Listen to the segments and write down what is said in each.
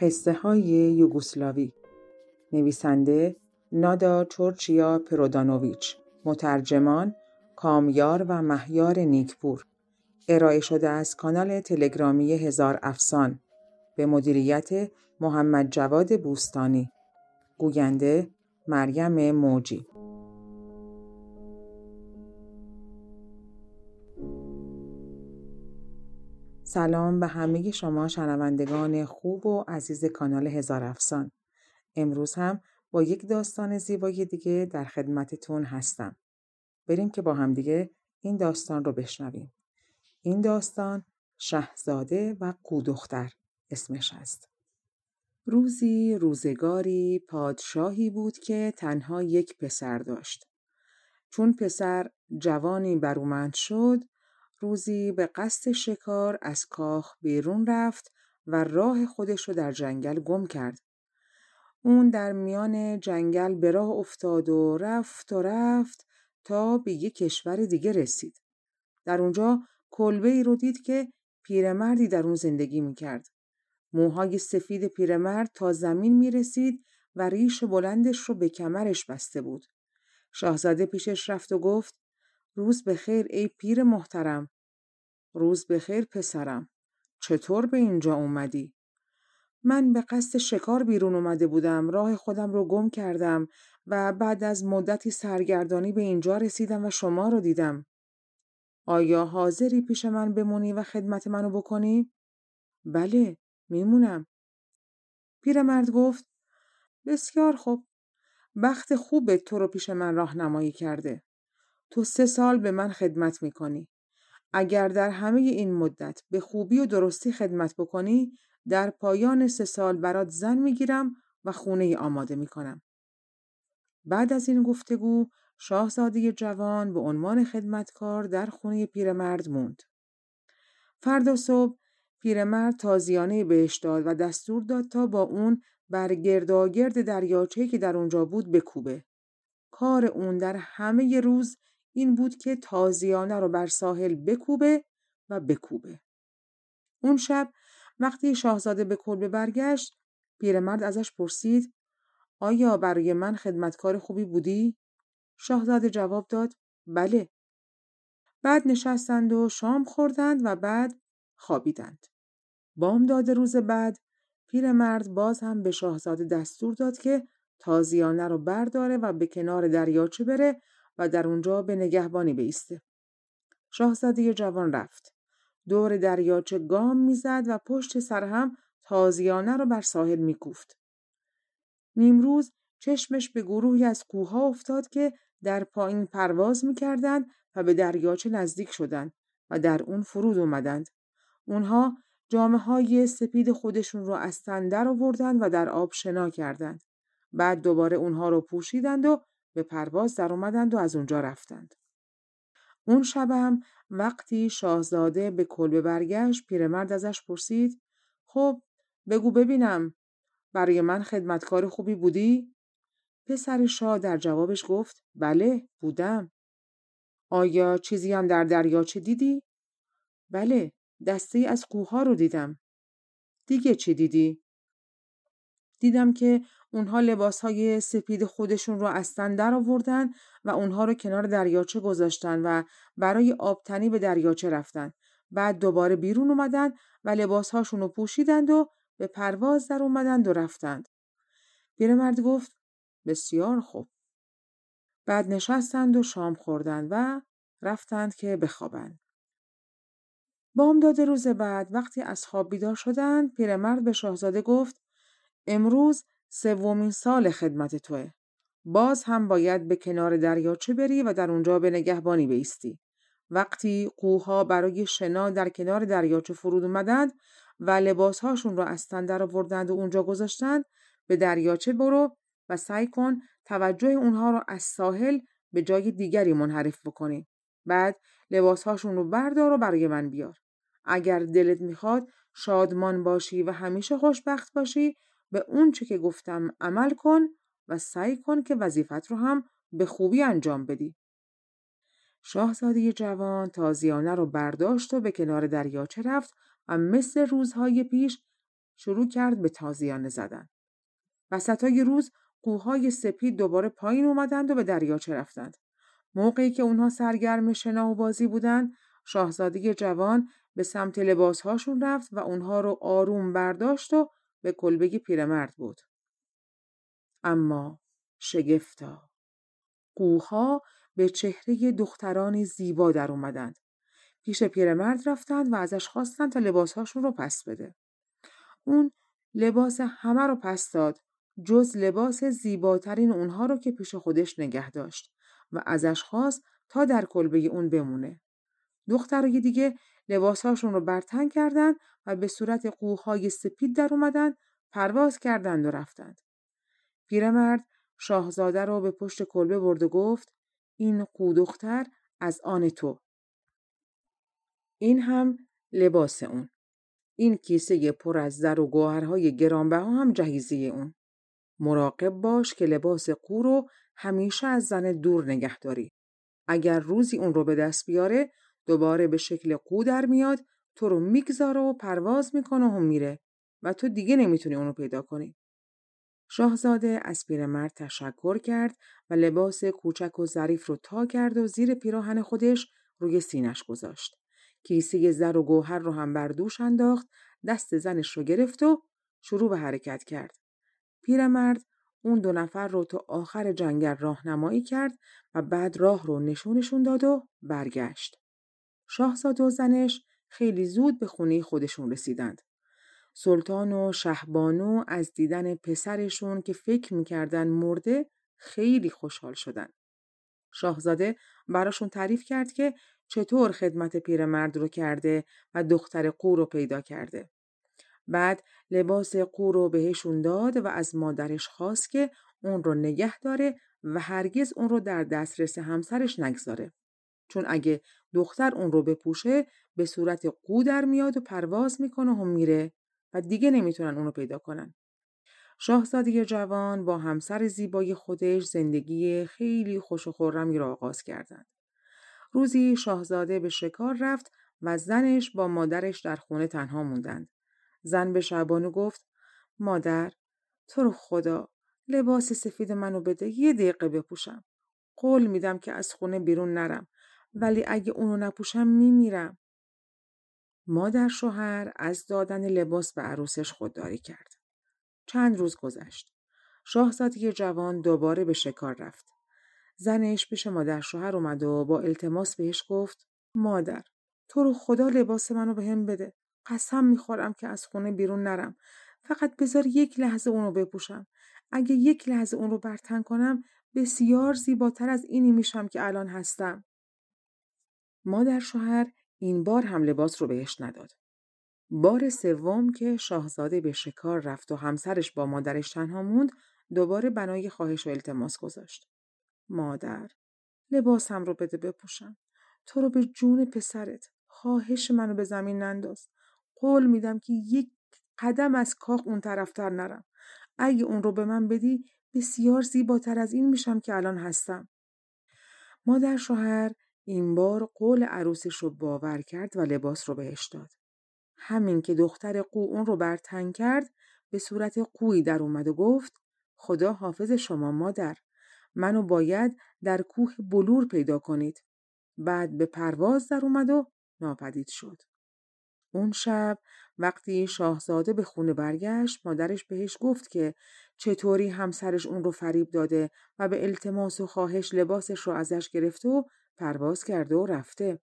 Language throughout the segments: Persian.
قصه های یوگوسلاوی. نویسنده نادا چورچیا پرودانوویچ. مترجمان کامیار و مهیار نیکپور. ارائه شده از کانال تلگرامی هزار افسان. به مدیریت محمد جواد بوستانی. گوینده مریم موجی. سلام به همه شما شنوندگان خوب و عزیز کانال هزار افسان. امروز هم با یک داستان زیبای دیگه در خدمتتون هستم. بریم که با هم دیگه این داستان رو بشنویم. این داستان شهزاده و قودختر اسمش است. روزی روزگاری پادشاهی بود که تنها یک پسر داشت. چون پسر جوانی برومند شد روزی به قصد شکار از کاخ بیرون رفت و راه خودش رو در جنگل گم کرد. اون در میان جنگل به راه افتاد و رفت و رفت تا به یک کشور دیگه رسید. در اونجا کلبه ای رو دید که پیرمردی در اون زندگی می‌کرد. موهای سفید پیرمرد تا زمین می رسید و ریش بلندش رو به کمرش بسته بود. شاهزاده پیشش رفت و گفت روز به خیر ای پیر محترم. روز به خیر پسرم. چطور به اینجا اومدی؟ من به قصد شکار بیرون اومده بودم. راه خودم رو گم کردم و بعد از مدتی سرگردانی به اینجا رسیدم و شما رو دیدم. آیا حاضری پیش من بمونی و خدمت منو بکنی؟ بله، میمونم. پیرمرد گفت بسیار خوب. بخت خوب تو رو پیش من راهنمایی کرده. تو سه سال به من خدمت می‌کنی. اگر در همه این مدت به خوبی و درستی خدمت بکنی در پایان سه سال برات زن می‌گیرم و خونه آماده می‌کنم. بعد از این گفتگو شاهزاده جوان به عنوان خدمتکار در خونه پیرمرد موند. فردا صبح پیرمرد تازیانه بهش داد و دستور داد تا با اون بر گرداگرد دریاچه‌ای که در اونجا بود بکوبه. کار اون در همه روز این بود که تازیانه رو بر ساحل بکوبه و بکوبه. اون شب وقتی شاهزاده به کلبه برگشت پیرمرد ازش پرسید آیا برای من خدمتکار خوبی بودی؟ شاهزاده جواب داد بله. بعد نشستند و شام خوردند و بعد خوابیدند. بامداد روز بعد پیرمرد باز هم به شاهزاده دستور داد که تازیانه رو برداره و به کنار دریاچه بره و در اونجا به نگهبانی بیسته. شاهزاده جوان رفت. دور دریاچه گام می‌زد و پشت سر هم تازیانه رو بر ساحل میکوفت. نیمروز چشمش به گروهی از کوها افتاد که در پایین پرواز می‌کردند و به دریاچه نزدیک شدند و در اون فرود اومدند. اونها جامعه های سپید خودشون رو از تن در آوردند و در آب شنا کردند. بعد دوباره اونها رو پوشیدند و به پرواز در اومدند و از اونجا رفتند. اون شبم وقتی شاهزاده به کلبه برگشت پیرمرد ازش پرسید خب بگو ببینم برای من خدمتکار خوبی بودی؟ پسر شاه در جوابش گفت بله بودم. آیا چیزی هم در دریاچه دیدی؟ بله دسته از کوه رو دیدم. دیگه چی دیدی؟ دیدم که اونها لباس های سپید خودشون رو از تن در آوردن و اونها رو کنار دریاچه گذاشتن و برای آبتنی به دریاچه رفتن. بعد دوباره بیرون اومدن و لباس هاشون رو پوشیدند و به پرواز در اومدند و رفتند. پیرمرد گفت بسیار خوب. بعد نشستند و شام خوردند و رفتند که بخوابند. بامداد روز بعد وقتی از خواب بیدار شدند پیرمرد به شاهزاده گفت امروز سومین سال خدمت توه. باز هم باید به کنار دریاچه بری و در اونجا به نگهبانی بیستی. وقتی قوها برای شنا در کنار دریاچه فرود اومدند و لباسهاشون رو از تن در آوردند و اونجا گذاشتند به دریاچه برو و سعی کن توجه اونها رو از ساحل به جای دیگری منحرف بکنی. بعد لباسهاشون رو بردار و برای من بیار. اگر دلت می‌خواد شادمان باشی و همیشه خوشبخت باشی به اون چه که گفتم عمل کن و سعی کن که وظیفت رو هم به خوبی انجام بدی. شاهزاده جوان تازیانه رو برداشت و به کنار دریاچه رفت و مثل روزهای پیش شروع کرد به تازیانه زدن. وسطای روز قوهای سپید دوباره پایین اومدند و به دریاچه رفتند. موقعی که اونها سرگرم شنا و بازی بودند، شاهزاده جوان به سمت لباسهاشون رفت و اونها رو آروم برداشت و به کلبه پیرمرد بود. اما شگفتا قوها به چهره دختران زیبا در اومدند. پیش پیرمرد رفتند و ازش خواستند تا لباسهاشون رو پس بده. اون لباس همه رو پس داد جز لباس زیباترین اونها رو که پیش خودش نگه داشت و ازش خواست تا در کلبه اون بمونه. دخترای دیگه لباسهاشون رو برتن کردند و به صورت قوهای سپید در اومدن پرواز کردند و رفتند. پیرمرد شاهزاده رو به پشت کلبه برد و گفت این قو دختر از آن تو. این هم لباس اون. این کیسه پر از زر و گوهرهای گرانبها هم جهیزی اون. مراقب باش که لباس قو رو همیشه از زن دور نگه داری. اگر روزی اون رو به دست بیاره دوباره به شکل قو در میاد تو رو می‌گذاره و پرواز می‌کنه و میره و تو دیگه نمی‌تونی اونو پیدا کنی. شاهزاده از پیرمرد تشکر کرد و لباس کوچک و ظریف رو تا کرد و زیر پیراهن خودش روی سینش گذاشت. کیسه زر و گوهر رو هم بر دوش انداخت، دست زنش رو گرفت و شروع به حرکت کرد. پیرمرد اون دو نفر رو تا آخر جنگل راهنمایی کرد و بعد راه رو نشونشون داد و برگشت. شاهزاده و زنش خیلی زود به خونه خودشون رسیدند. سلطان و شهبانو از دیدن پسرشون که فکر می‌کردن مرده خیلی خوشحال شدن. شاهزاده براشون تعریف کرد که چطور خدمت پیرمرد رو کرده و دختر قو رو پیدا کرده. بعد لباس قو رو بهشون داد و از مادرش خواست که اون رو نگه داره و هرگز اون رو در دسترس همسرش نگذاره. چون اگه دختر اون رو بپوشه به صورت قو در میاد و پرواز می‌کنه و میره و دیگه نمی‌تونن اونو پیدا کنن. شاهزاده جوان با همسر زیبای خودش زندگی خیلی خوش و خورمی را آغاز کردند. روزی شاهزاده به شکار رفت و زنش با مادرش در خونه تنها موندند. زن به شعبانو گفت مادر تو رو خدا لباس سفید منو بده یه دقیقه بپوشم. قول میدم که از خونه بیرون نرم ولی اگه اونو نپوشم میمیرم. مادر شوهر از دادن لباس به عروسش خودداری کرد. چند روز گذشت. شاهزاده جوان دوباره به شکار رفت. زنش پیش مادر شوهر اومد و با التماس بهش گفت مادر تو رو خدا لباس منو به هم بده. قسم می‌خورم که از خونه بیرون نرم. فقط بذار یک لحظه اونو بپوشم. اگه یک لحظه اون رو برتن کنم بسیار زیباتر از اینی میشم که الان هستم. مادر شوهر این بار هم لباس رو بهش نداد. بار سوم که شاهزاده به شکار رفت و همسرش با مادرش تنها موند دوباره بنای خواهش و التماس گذاشت. مادر لباسم رو بده بپوشم. تو رو به جون پسرت. خواهش منو به زمین ننداز. قول میدم که یک قدم از کاخ اون طرفتر نرم. اگه اون رو به من بدی بسیار زیباتر از این میشم که الان هستم. مادر شوهر این بار قول عروسش رو باور کرد و لباس رو بهش داد. همین که دختر قو اون رو برتن کرد به صورت قوی در اومد و گفت خدا حافظ شما مادر منو باید در کوه بلور پیدا کنید. بعد به پرواز در اومد و ناپدید شد. اون شب وقتی شاهزاده به خونه برگشت مادرش بهش گفت که چطوری همسرش اون رو فریب داده و به التماس و خواهش لباسش رو ازش گرفته و پرواز کرده و رفته.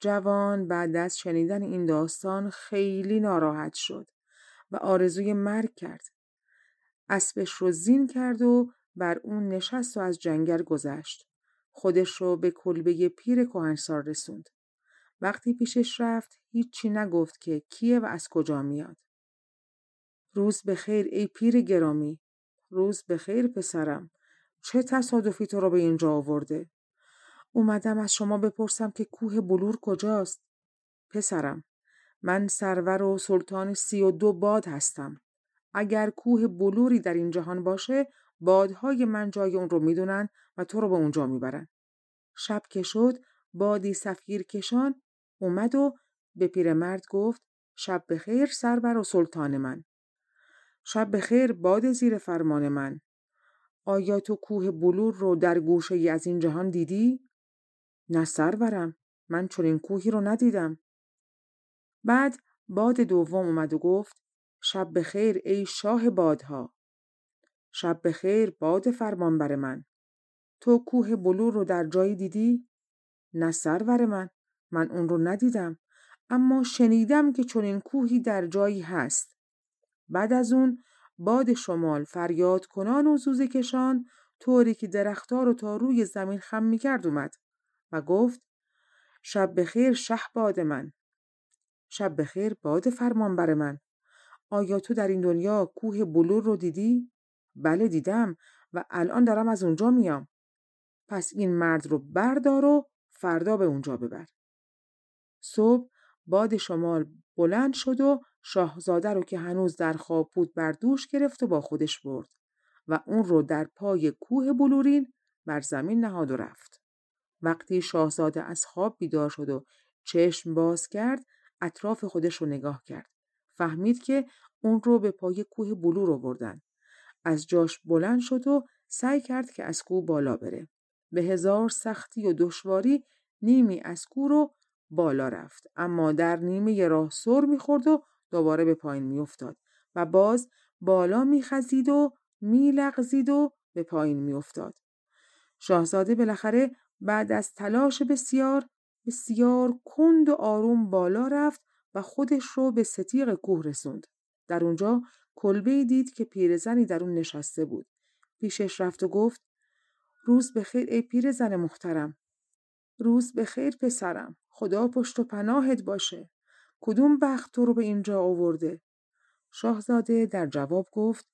جوان بعد از شنیدن این داستان خیلی ناراحت شد و آرزوی مرگ کرد. اسبش رو زین کرد و بر اون نشست و از جنگل گذشت. خودش رو به کلبه پیر کهنسار رسوند. وقتی پیشش رفت هیچی نگفت که کیه و از کجا میاد. روز به خیر ای پیر گرامی. روز به خیر پسرم. چه تصادفی تو رو به اینجا آورده؟ اومدم از شما بپرسم که کوه بلور کجاست؟ پسرم من سرور و سلطان سی و دو باد هستم. اگر کوه بلوری در این جهان باشه بادهای من جای اون رو می‌دونن و تو رو به اونجا می‌برن. شب که شد بادی سفیر کشان اومد و به پیرمرد گفت شب بخیر سربر و سلطان من شب بخیر باد زیر فرمان من آیا تو کوه بلور رو در گوشه ای از این جهان دیدی؟ نه سرورم. من چنین کوهی رو ندیدم. بعد باد دوم اومد و گفت شب بخیر ای شاه بادها. شب بخیر باد فرمانبر من. تو کوه بلور رو در جایی دیدی؟ نه سرور من. من اون رو ندیدم. اما شنیدم که چنین کوهی در جایی هست. بعد از اون باد شمال فریاد کنان و زوزه کشان طوری که درختار رو تا روی زمین خم می اومد. و گفت شب بخیر شه باد من شب بخیر باد فرمانبر من آیا تو در این دنیا کوه بلور رو دیدی؟ بله دیدم و الان دارم از اونجا میام پس این مرد رو بردار و فردا به اونجا ببر صبح باد شمال بلند شد و شاهزاده رو که هنوز در خواب بود بر دوش گرفت و با خودش برد و اون رو در پای کوه بلورین بر زمین نهاد و رفت. وقتی شاهزاده از خواب بیدار شد و چشم باز کرد اطراف خودش رو نگاه کرد. فهمید که اون رو به پای کوه بلور آوردن. از جاش بلند شد و سعی کرد که از کوه بالا بره. به هزار سختی و دشواری نیمی از کوه رو بالا رفت اما در نیمه راه سر می‌خورد و دوباره به پایین میافتاد و باز بالا میخزید و میلغزید و به پایین میافتاد شاهزاده بالاخره بعد از تلاش بسیار بسیار کند و آروم بالا رفت و خودش رو به ستیق کوه رسوند. در اونجا کلبه دید که پیرزنی در اون نشسته بود. پیشش رفت و گفت روز بخیر ای پیرزن محترم. روز به خیر پسرم. خدا پشت و پناهت باشه. کدوم بخت تو رو به اینجا آورده؟ شاهزاده در جواب گفت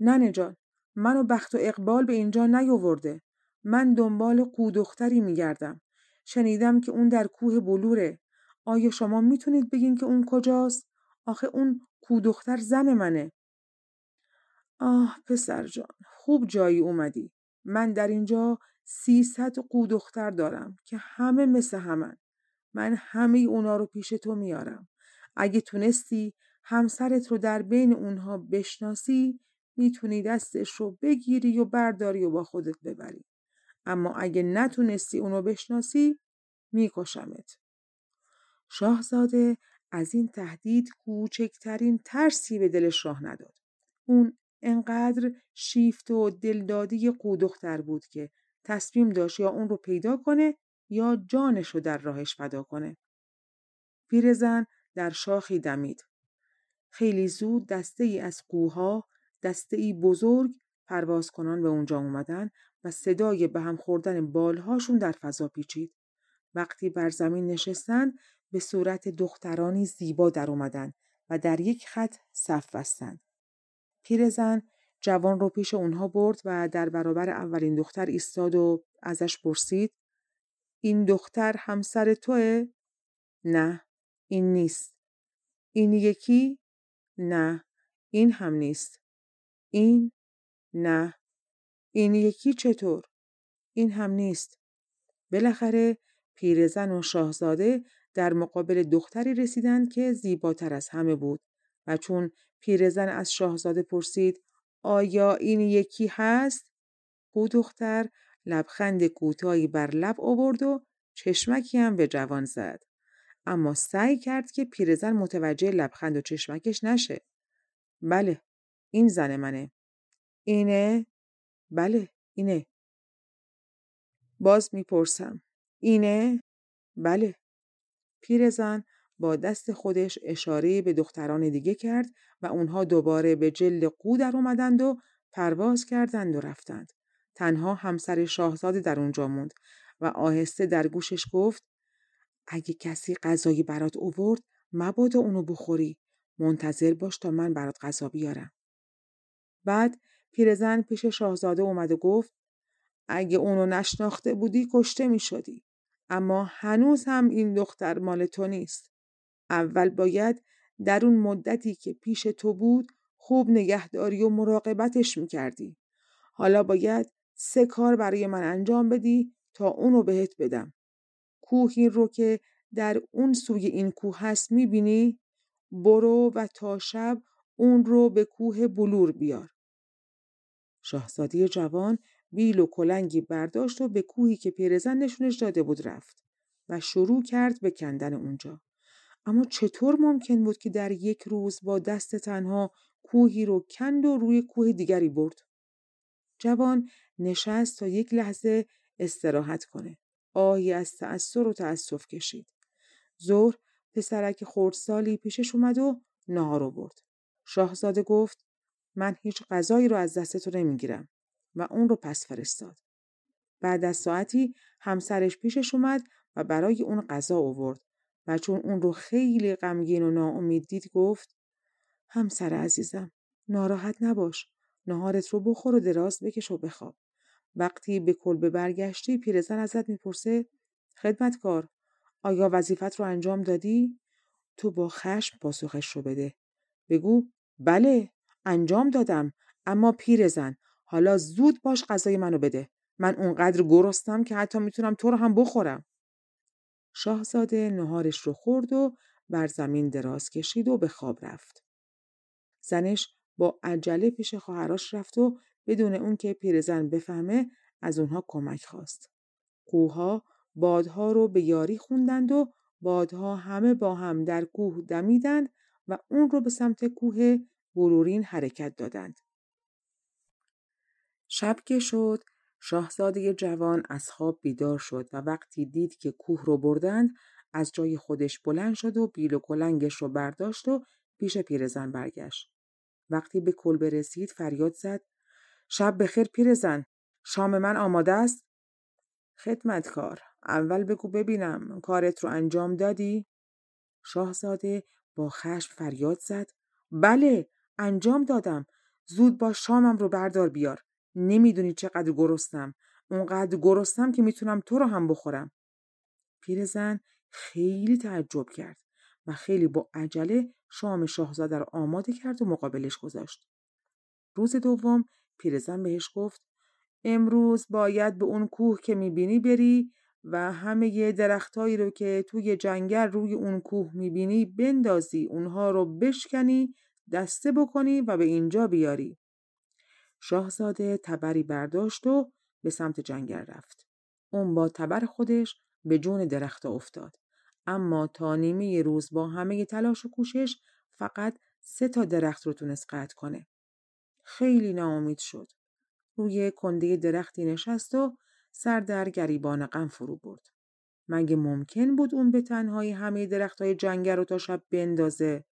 ننه جان منو بخت و اقبال به اینجا نیاورده. من دنبال قودختری میگردم شنیدم که اون در کوه بلوره آیا شما می‌تونید بگین که اون کجاست آخه اون کودختر زن منه آه پسر جان خوب جایی اومدی من در اینجا سیصد قو دختر دارم که همه مثل همن. من همه اونا رو پیش تو میارم. اگه تونستی همسرت رو در بین اونها بشناسی می‌تونی دستش رو بگیری و برداری و با خودت ببری. اما اگه نتونستی اونو بشناسی میکشمت. شاهزاده از این تهدید کوچکترین ترسی به دلش راه نداد. اون انقدر شیفت و دلدادی قودختر بود که تصمیم داشت یا اون رو پیدا کنه یا جانش رو در راهش فدا کنه. پیرزن در شاخی دمید. خیلی زود دسته ای از قوها دسته ای بزرگ پرواز کنان به اونجا اومدن و صدای به هم خوردن بالهاشون در فضا پیچید. وقتی بر زمین نشستن به صورت دخترانی زیبا در اومدن و در یک خط صف بستند. پیرزن جوان رو پیش اونها برد و در برابر اولین دختر ایستاد و ازش پرسید این دختر همسر توه؟ نه این نیست این یکی؟ نه این هم نیست این؟ نه این یکی چطور؟ این هم نیست بالاخره پیرزن و شاهزاده در مقابل دختری رسیدند که زیباتر از همه بود و چون پیرزن از شاهزاده پرسید آیا این یکی هست؟ او دختر لبخند کوتاهی بر لب آورد و چشمکی هم به جوان زد. اما سعی کرد که پیرزن متوجه لبخند و چشمکش نشه. بله، این زن منه. اینه؟ بله، اینه. باز می‌پرسم. اینه؟ بله. پیرزن با دست خودش اشاره به دختران دیگه کرد و اونها دوباره به جلد قو در اومدند و پرواز کردند و رفتند. تنها همسر شاهزاده در اونجا موند و آهسته در گوشش گفت اگه کسی غذایی برات اوورد مبادا اونو بخوری منتظر باش تا من برات غذا بیارم بعد پیرزن پیش شاهزاده اومد و گفت اگه اونو نشناخته بودی کشته می شدی. اما هنوز هم این دختر مال تو نیست. اول باید در اون مدتی که پیش تو بود خوب نگهداری و مراقبتش می‌کردی. حالا باید سه کار برای من انجام بدی تا اونو بهت بدم. کوهی رو که در اون سوی این کوه هست می‌بینی؟ برو و تا شب اون رو به کوه بلور بیار. شاهزاده جوان بیل و کلنگی برداشت و به کوهی که پیرزن نشونش داده بود رفت و شروع کرد به کندن اونجا. اما چطور ممکن بود که در یک روز با دست تنها کوهی رو کند و روی کوه دیگری برد؟ جوان نشست تا یک لحظه استراحت کنه. آهی از تأثیر و تأسف کشید. ظهر پسرک خردسالی پیشش اومد و نهار برد. شاهزاده گفت من هیچ غذایی رو از دست تو نمی‌گیرم و اون رو پس فرستاد. بعد از ساعتی همسرش پیشش اومد و برای اون غذا آورد و چون اون رو خیلی غمگین و ناامید دید گفت همسر عزیزم ناراحت نباش نهارت رو بخور و دراز بکش و بخواب. وقتی به کلبه برگشتی پیرزن ازت می‌پرسه خدمتکار آیا وظیفت رو انجام دادی؟ تو با خشم پاسخش رو بده. بگو بله. انجام دادم اما پیرزن حالا زود باش غذای منو بده من اونقدر گرستم که حتی می‌تونم تو رو هم بخورم شاهزاده نهارش رو خورد و بر زمین دراز کشید و به خواب رفت. زنش با عجله پیش خواهرش رفت و بدون اون که پیرزن بفهمه از اونها کمک خواست. کوها بادها رو به یاری خوندند و بادها همه با هم در کوه دمیدند و اون رو به سمت کوه برورین حرکت دادند. شب که شد شاهزاده جوان از خواب بیدار شد و وقتی دید که کوه رو بردند از جای خودش بلند شد و بیل و کلنگش رو برداشت و پیش پیرزن برگشت. وقتی به کلبه رسید فریاد زد شب بخیر پیرزن شام من آماده است خدمتکار اول بگو ببینم کارت رو انجام دادی شاهزاده با خشم فریاد زد بله انجام دادم. زود با شامم رو بردار بیار. نمی‌دونی چقدر گرستم اونقدر گرستم که می‌تونم تو رو هم بخورم. پیرزن خیلی تعجب کرد و خیلی با عجله شام شاهزاده رو آماده کرد و مقابلش گذاشت. روز دوم پیرزن بهش گفت امروز باید به اون کوه که می‌بینی بری و همه یه درختایی رو که توی جنگل روی اون کوه می‌بینی بندازی. اونها رو بشکنی دسته بکنی و به اینجا بیاری. شاهزاده تبری برداشت و به سمت جنگل رفت. اون با تبر خودش به جون درخت افتاد. اما تا نیمه روز با همه تلاش و کوشش فقط سه تا درخت رو تونست قطع کنه. خیلی ناامید شد. روی کنده درختی نشست و سر در گریبان غم فرو برد. مگه ممکن بود اون به تنهایی همه درخت های جنگل رو تا شب بندازه؟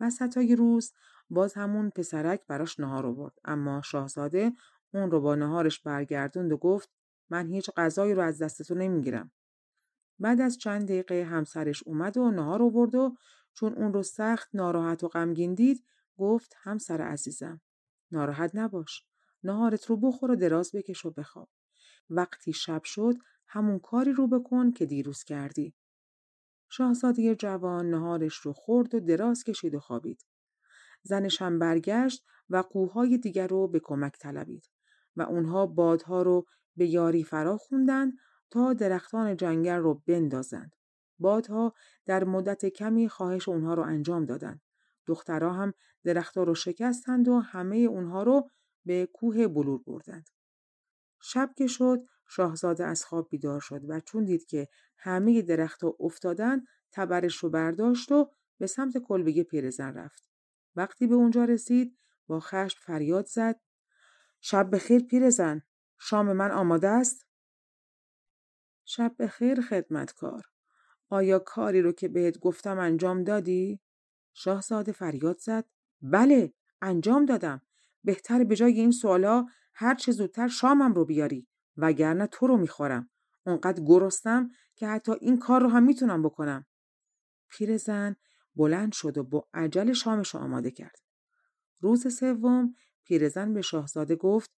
وسط روز باز همون پسرک براش نهار آورد. اما شاهزاده اون رو با نهارش برگردوند و گفت من هیچ غذایی رو از دستتو نمی‌گیرم. بعد از چند دقیقه همسرش اومد و نهار آورد و چون اون رو سخت ناراحت و غمگین دید گفت همسر عزیزم ناراحت نباش نهارت رو بخور و دراز بکش و بخواب. وقتی شب شد همون کاری رو بکن که دیروز کردی. شاهزاده جوان نهارش رو خورد و دراز کشید و خوابید زنش هم برگشت و قوهای دیگر رو به کمک طلبید و اونها بادها رو به یاری فرا خوندن تا درختان جنگل رو بندازند. بادها در مدت کمی خواهش اونها رو انجام دادند. دخترها هم درختها رو شکستند و همه اونها رو به کوه بلور بردند. شب که شد شاهزاده از خواب بیدار شد و چون دید که همه درختها افتادن تبرش رو برداشت و به سمت کلبه پیرزن رفت. وقتی به اونجا رسید با خشم فریاد زد شب بخیر پیرزن شام من آماده است؟ شب بخیر خدمتکار. آیا کاری رو که بهت گفتم انجام دادی؟ شاهزاده فریاد زد بله انجام دادم. بهتر به جای این سوالا هر چه زودتر شامم رو بیاری. وگرنه تو رو می‌خورم اونقدر گرستم که حتی این کار رو هم می‌تونم بکنم پیرزن بلند شد و با عجل شامش آماده کرد. روز سوم پیرزن به شاهزاده گفت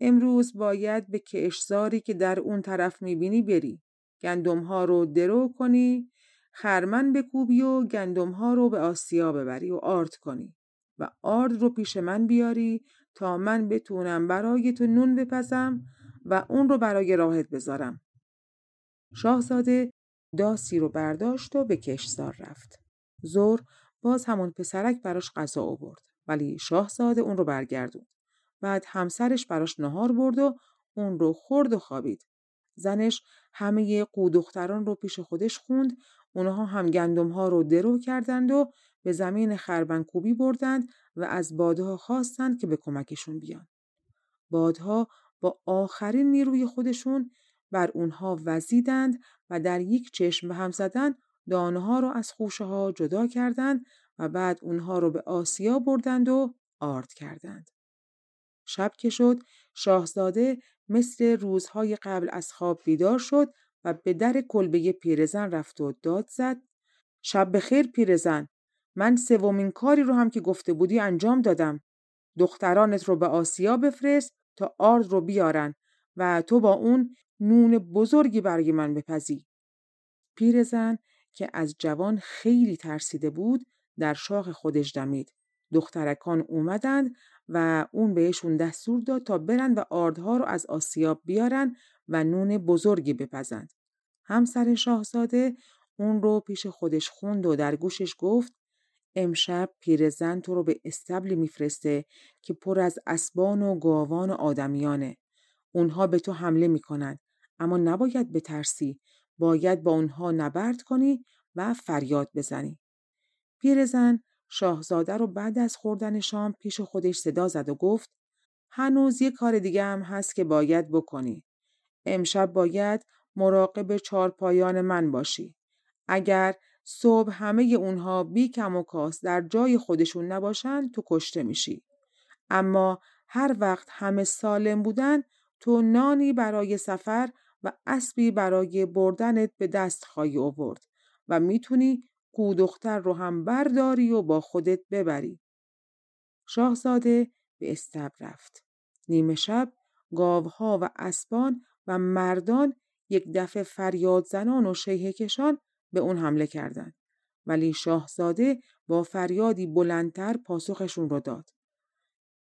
امروز باید به کشزاری که در اون طرف می‌بینی بری. گندم ها رو درو کنی، خرمن بکوبی و گندم ها رو به آسیا ببری و آرد کنی و آرد رو پیش من بیاری تا من بتونم برای تو نون بپزم و اون رو برای راهت بذارم. شاهزاده داسی رو برداشت و به کشزار رفت. زور باز همون پسرک براش غذا آورد ولی شاهزاده اون رو برگردوند. بعد همسرش براش نهار برد و اون رو خورد و خوابید. زنش همه قو دختران رو پیش خودش خوند اونها هم گندم ها رو درو کردند و به زمین خربنکوبی بردند و از بادها خواستند که به کمکشون بیان. بادها با آخرین نیروی خودشون بر اونها وزیدند و در یک چشم به هم زدن دانه ها رو از خوشه ها جدا کردند و بعد اونها رو به آسیا بردند و آرد کردند. شب که شد شاهزاده مثل روزهای قبل از خواب بیدار شد و به در کلبه پیرزن رفت و داد زد شب بخیر پیرزن من سومین کاری رو هم که گفته بودی انجام دادم دخترانت رو به آسیا بفرست تا آرد رو بیارن و تو با اون نون بزرگی برای من بپزی پیرزن که از جوان خیلی ترسیده بود در شاخ خودش دمید دخترکان اومدند و اون بهشون دستور داد تا برن و آردها رو از آسیاب بیارن و نون بزرگی بپزند. همسر شاهزاده اون رو پیش خودش خوند و در گوشش گفت امشب پیرزن تو رو به استبلی میفرسته که پر از اسبان و گاوان و آدمیانه. اونها به تو حمله می‌کنند اما نباید بترسی. باید با اونها نبرد کنی و فریاد بزنی. پیرزن شاهزاده رو بعد از خوردن شام پیش خودش صدا زد و گفت هنوز یه کار دیگه هم هست که باید بکنی. امشب باید مراقب چارپایان من باشی. اگر صبح همه اونها بی کم و کاس در جای خودشون نباشن تو کشته میشی. اما هر وقت همه سالم بودن تو نانی برای سفر و اسبی برای بردنت به دست خواهی آورد و می‌تونی دختر رو هم برداری و با خودت ببری. شاهزاده به استب رفت. نیمه شب گاوها و اسبان و مردان یک دفعه فریاد زنان و شیه کشان به اون حمله کردند. ولی شاهزاده با فریادی بلندتر پاسخشون رو داد.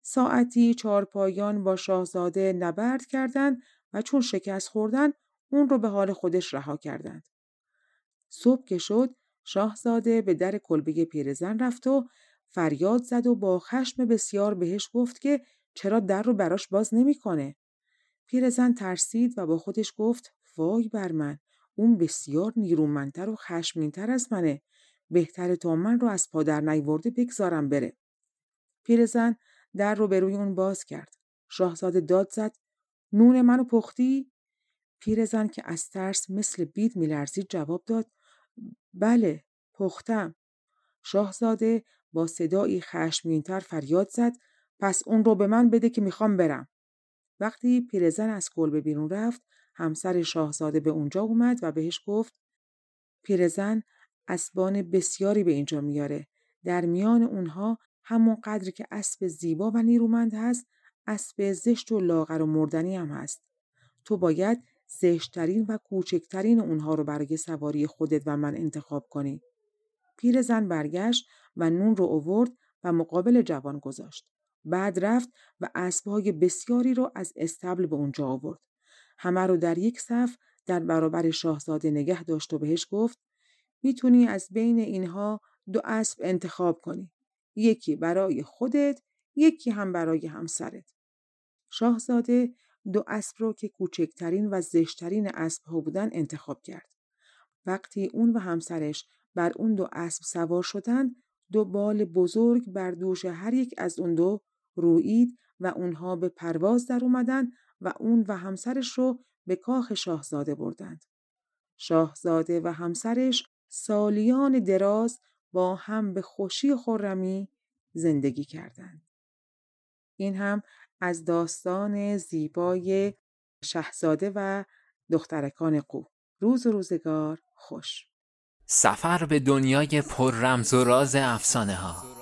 ساعتی چارپایان با شاهزاده نبرد کردند و چون شکست خوردن اون رو به حال خودش رها کردند. صبح که شد شاهزاده به در کلبه پیرزن رفت و فریاد زد و با خشم بسیار بهش گفت که چرا در رو براش باز نمی‌کنه. پیرزن ترسید و با خودش گفت وای بر من اون بسیار نیرومندتر و خشمینتر از منه. بهتره تا من رو از پادر نیورده بگذارم بره. پیرزن در رو به روی اون باز کرد. شاهزاده داد زد. نون منو پختی؟ پیرزن که از ترس مثل بید میلرزید جواب داد. بله پختم. شاهزاده با صدایی خشمینتر فریاد زد. پس اون رو به من بده که می‌خوام برم. وقتی پیرزن از کلبه بیرون رفت همسر شاهزاده به اونجا اومد و بهش گفت پیرزن اسبان بسیاری به اینجا میاره. در میان اونها همون قدری که اسب زیبا و نیرومند هست اسب زشت و لاغر و مردنی هم هست. تو باید زشتترین و کوچکترین اونها رو برای سواری خودت و من انتخاب کنی. پیرزن برگشت و نون رو اوورد و مقابل جوان گذاشت. بعد رفت و اسبهای بسیاری رو از استبل به اونجا آورد همه رو در یک صف در برابر شاهزاده نگه داشت و بهش گفت می‌تونی از بین اینها دو اسب انتخاب کنی. یکی برای خودت، یکی هم برای همسرت. شاهزاده دو اسب رو که کوچکترین و زشترین اسب ها بودن انتخاب کرد. وقتی اون و همسرش بر اون دو اسب سوار شدند، دو بال بزرگ بر دوش هر یک از اون دو روید و اونها به پرواز در اومدن و اون و همسرش رو به کاخ شاهزاده بردند. شاهزاده و همسرش سالیان دراز با هم به خوشی خورمی زندگی کردند. این هم از داستان زیبای شهزاده و دخترکان قو. روز و روزگار خوش. سفر به دنیای پر رمز و راز افسانه ها